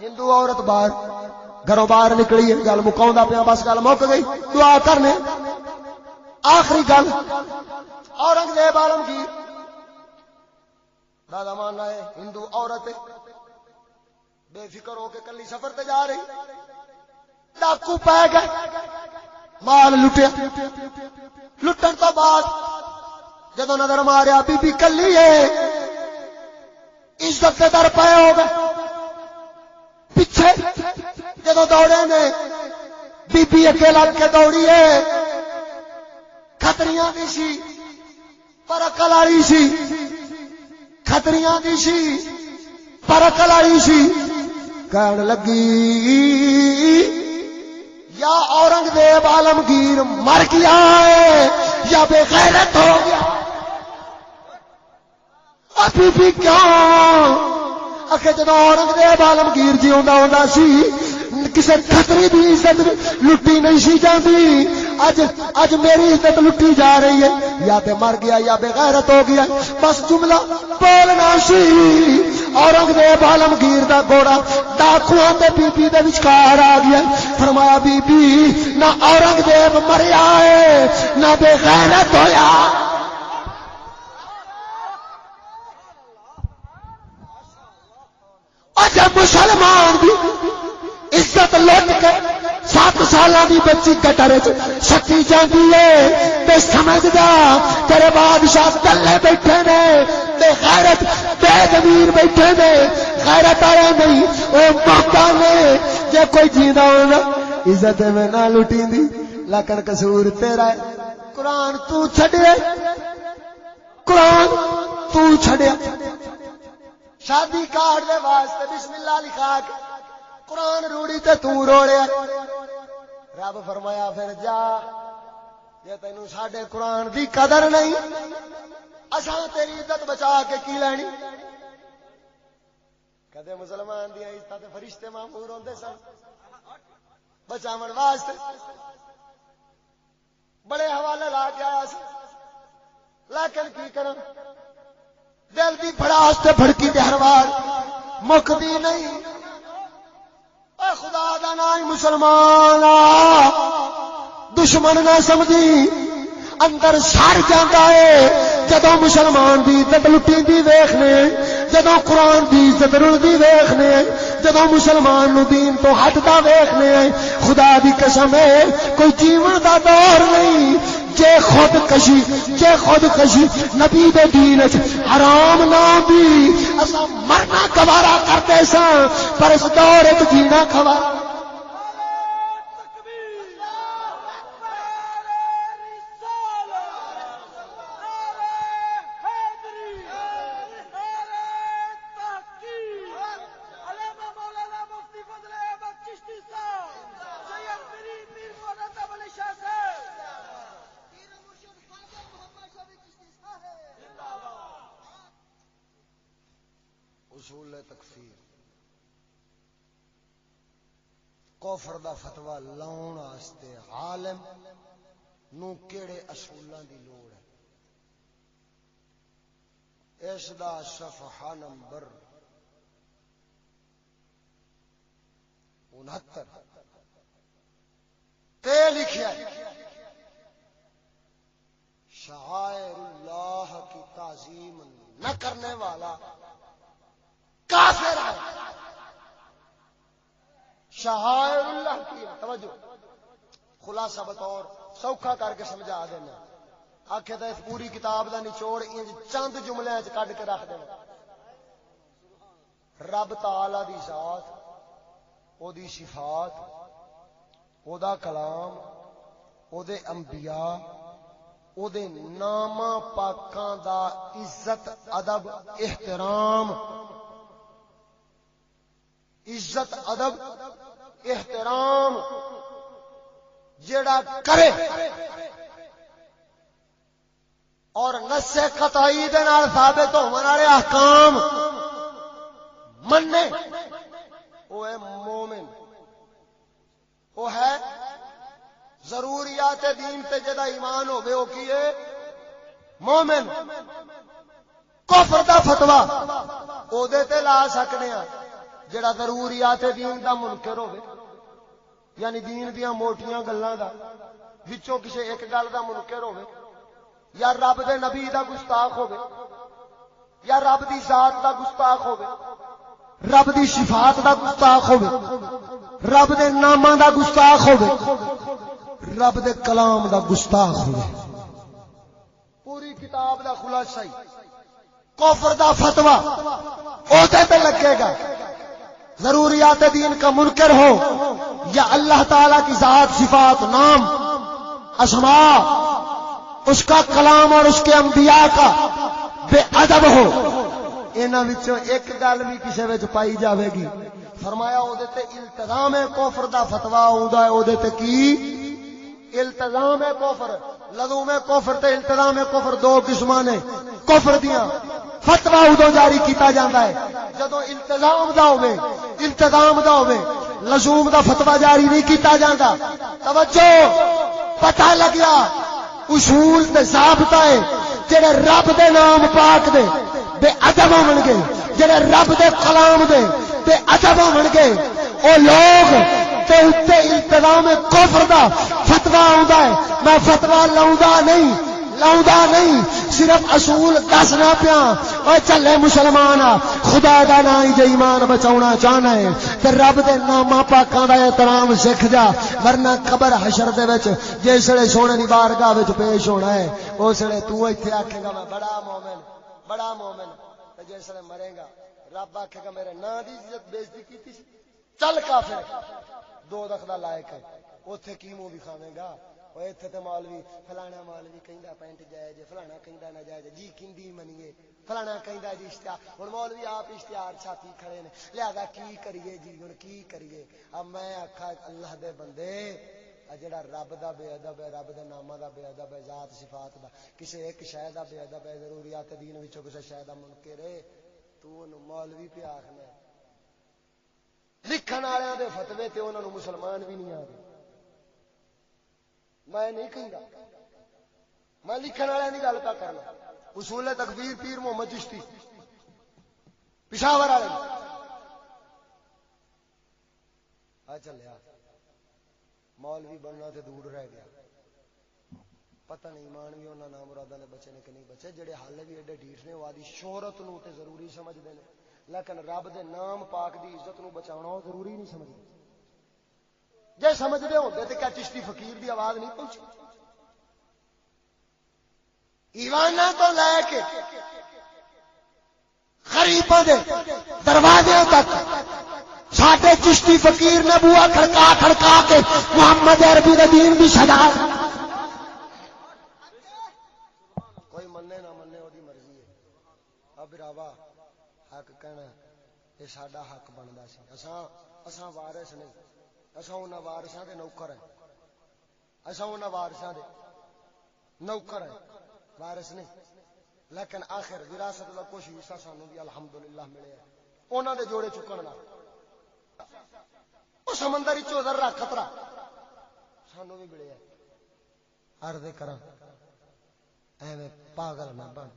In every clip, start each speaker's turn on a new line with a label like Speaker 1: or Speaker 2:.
Speaker 1: ہندو عورت باہر گھروں باہر نکلی، گل مکا پیا، بس گل مک گئی، دعا کرنے۔ آخری گل، اورنگزیب عالمگیر جی۔ دادا ماننا ہے، ہندو عورت بے فکر ہو کے کلی سفر تے جا رہی۔ ڈاکو پی گئے۔ مال لٹیا۔ لٹن تو بعد جدو نظر ماریا، بی بی کلی ہے۔ عزت در پے ہو گئے۔ پیچھے جدو دوڑے نے، بی بی اکیلا کے دوڑی ہے۔ خطریاں بھی سی پر اکل والی سی۔ خطریاں دی سی پر اکل والی سی۔ کہن لگی۔ یا اورنگزیب عالمگیر مر گیا ہے، یا بے غیرت ہو گیا۔ ابھی بھی کیوں؟ اکھے جدو اورنگزیب عالمگیر جی ہوندا سی کسی خطری دی عزت لٹی نہیں سی جاندی۔ اج اج میری عزت لٹی جا رہی ہے۔ یا تے مر گیا، یا بے غیرت ہو گیا۔ بس جملہ بولنا سی۔ اورنگزیب عالمگیر دا گوڑا ڈاکواں تے بی بی دے وچکار آ گیا۔ فرمایا بی بی نہ اورنگزیب مریا ہے، نہ بے غیرت ہویا۔ اچھا مسلمان بھی۔ عزت لٹ کے سات سال کی بچی کٹر چکی جاتی ہے۔ تے سمجھ تیرے بادشاہ کلے بیٹھے نے، تے غیرت بے زمیر بیٹھے نے۔ غیرت آیا نہیں وہ موقع نے۔ جے کوئی جینا ہونا، عزت میں نہ لٹی دی لیکن قصور تیرا ہے۔ قرآن تو چھڑے قرآن تو چھڑے شادی کارڈ دے واسطے بسم اللہ لکھا کے قرآن روڑی تے تو روڑیا رب فرمایا، پھر جا، یہ تینوں ساڈے قرآن دی قدر نہیں، اساں تیری عزت بچا کے کی لینی؟ کدے مسلمان دی عزت تے فرشتے مامور ہوندے سن؟ بچاون واسطے۔ بڑے حوالے لا کے آیا سی لیکن کی کرن؟ دل دی بڑاس تے بھڑکی تے ہر وار، مکدی نہیں۔ اے خدا دا نام مسلمان دشمن نہ سمجھی، اندر سڑ جاتا ہے جدو مسلمان دی عزت لٹی دی ویخنے جدو قرآن دی عزت رلدی ویخنے جدو مسلمان نو دین تو ہٹتا ویخنے، خدا دی قسم ہے کوئی جیون دا دور نہیں۔ جے خود کشی، جے خود کشی، نبی دے دین حرام نہ بھی اسا مرنا گوارا کرتے سا پر اس دور جینا گوارا کوفر دا فتوا لاؤن واسطے عالم نو کیڑے اصولاں دی لوڑ ہے۔ اس دا صفحہ نمبر انہتر۔ تے لکھیا ہے شعائر اللہ کی تعظیم نہ کرنے والا کافر ہے شہائر اللہ کی توجہ۔ خلاصہ بطور سوکھا کر کے سمجھا دینا۔ آخر تو اس پوری کتاب کا نچوڑ انج چند جملے کڈ کے رکھ دینا۔ رب تعالی دی ذات، او دی صفات، او دا کلام، او دے انبیاء، او دے ناما پاکاں دا عزت، ادب، احترام۔ عزت، ادب احترام جڑا کرے اور نسے قطعی دے نال ثابت ہون والے احکام مننے وہ ہے مومن وہ ہے ضروریات دین تے جدا ایمان ہوے او کی ہے مومن؟ کفر دا فتوا او دے تے لا سکنے ہاں۔ جڑا ضروریات دین دا منکر ہوے یعنی دین دیاں موٹیاں گلاں دا، وچوں کسے ایک گل دا منکر ہوے یا رب دے نبی دا گستاخ ہوے یا رب دی ذات دا گستاخ ہوے رب دی صفات دا گستاخ ہوے رب دے ناماں دا گستاخ ہوے رب دے کلام دا گستاخ ہوے پوری کتاب دا خلاصہ ہی، کفر دا فتوا اوتے تے لگے گا۔ ضروریات دین کا منکر ہو یا اللہ تعالی کی ذات، صفات، نام اسما اس کا کلام اور اس کے انبیاء کا بے ادب ہو۔ انہاں وچوں ایک گل بھی کسے وچ پائی جاوے گی۔ فرمایا او دے تے التزام کفر دا فتوا ہوندا ہے۔ او دے تے کی؟ التزام کفر۔ لزوم کفر تے التزام کفر دو قسماں نے۔ کفر دیاں فتوا ادو جاری کیتا جاتا ہے۔ جدو التظام دا ہوے التظام دا ہوے لزوم دا فتوا جاری نہیں کیتا جاتا توجہ، پتہ لگیا، اصول تے ضابطہ ہے، جڑے رب دے نام پاک دے، بے ادب ہون گے۔ جڑے رب دے کلام دے، بے ادب ہون گے۔ او لوگ تے اتے التظام کفر دا فتوا آوندا ہے۔ میں فتوا لاؤندا نہیں لاؤندا نہیں، صرف اصول دسنا پیا اور چلے مسلمان، خدا دا نا ہی جے ایمان بچاونا چاہنا ہے، تے رب دے ناماں پاکاں دا احترام سکھ جا۔ ورنہ قبر حشر دے وچ جسے سونے دی بارگاہ وچ پیش ہونا ہے اسلے تو ایتھے آکھے گا، میں بڑا مومن بڑا مومن۔ تے جسے مرے گا، رب آکھے گا، میرے نا دی عزت بےزتی کیتی چل کافر۔ دو دخ لائق ہے۔ اوتھے کی منہ بھی کھاویں اتنے تو مولوی فلانا مولوی کہہ پینٹ جائے جی فلانا کہہ نہ جی کھی منیے فلانا کہہ جی اشتہار ہوں مولوی آپ اشتہار چھاتی کھڑے نے لہذا کی کریے جی ہوں کی کریے اب میں آخا اللہ دے بندے جڑا رب دا بے ادب ہے رب دے نامہ دا بے ادب ہے ذات صفات دا کسے ایک شے دا بے ادب ہے ضروریات دین وچوں کسے شے دا منکر ہے تو انہوں مولوی پہ آکھنا لکھن والے دے فتوی تے انہوں مسلمان بھی نہیں آ رہے میں نہیں کہا میں لکھن والے کی گل پہ کرنا۔ اصول تکبیر پیر محمد چشتی۔ پشاور والے۔ آ چلیا مولوی بننا تے دور رہ گیا۔ پتہ نہیں ایمان بھی انہوں نام مرادہ نے بچے نے کہ نہیں بچے۔ جڑے حال بھی ایڈے ڈیٹ نے، وہ شہرت نو تے ضروری سمجھتے ہیں لیکن رب دے نام پاک دی عزت نو بچاؤنا ضروری نہیں سمجھتے جی سمجھتے ہوتے تو کیا چشتی فقیر دی آواز نہیں پہنچی؟ ایوانا تو لے کے خریفوں دے دروازے تک ساڈے چشتی فقیر نے بوا کھڑکا کھڑکا کے محمد عربی دے دین بھی سجا کوئی منے نہ منے وہ مرضی ہے۔ اب راوا حق کہنا، یہ ساڈا حق بنتا سی۔ اساں اساں وارث نہیں۔ اصا ان وارساں دے نوکر ہیں۔ اصا ان وارساں دے نوکر ہیں۔ وارس نہیں لیکن آخر وراثت کا کچھ حصہ سانو بھی الحمدللہ ملے ہے۔ انہاں دے جوڑے چکن نال او سمندر وچوں ذرہ خطرہ سانو بھی ملے ہے۔ عرض کراں، ایویں پاگل نہ بن۔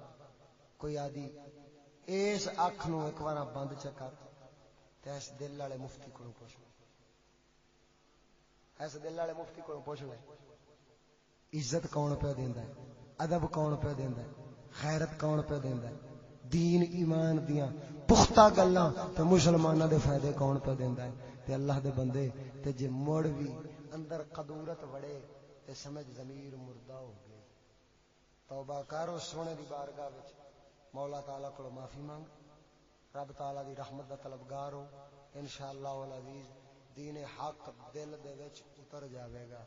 Speaker 1: کوئی آدی اس اکھ نو ایک بار بند چکر تے اس دل والے مفتی کو پوچھ ایسے دل والے مفتی کو پوچھ لے عزت کون پہ دینا ہے؟ ادب کون پہ دینا ہے؟ خیرت کون پہ دینا ہے؟ دین، ایمان دیاں پختہ گلاں تے مسلماناں دے فائدے کون پہ دینا ہے؟ تے اللہ دے بندے، تے جے مڑ بھی اندر قدورت وڑے، تے سمجھ ضمیر مردہ ہو گئے۔ توبہ کرو سونے دی بارگاہ وچ۔ مولا تعالی کو معافی مانگ۔ رب تعالی دی رحمت دا طلبگار ہو۔ انشاءاللہ العزیز دین حق دل دے وچ اتر جاوے گا۔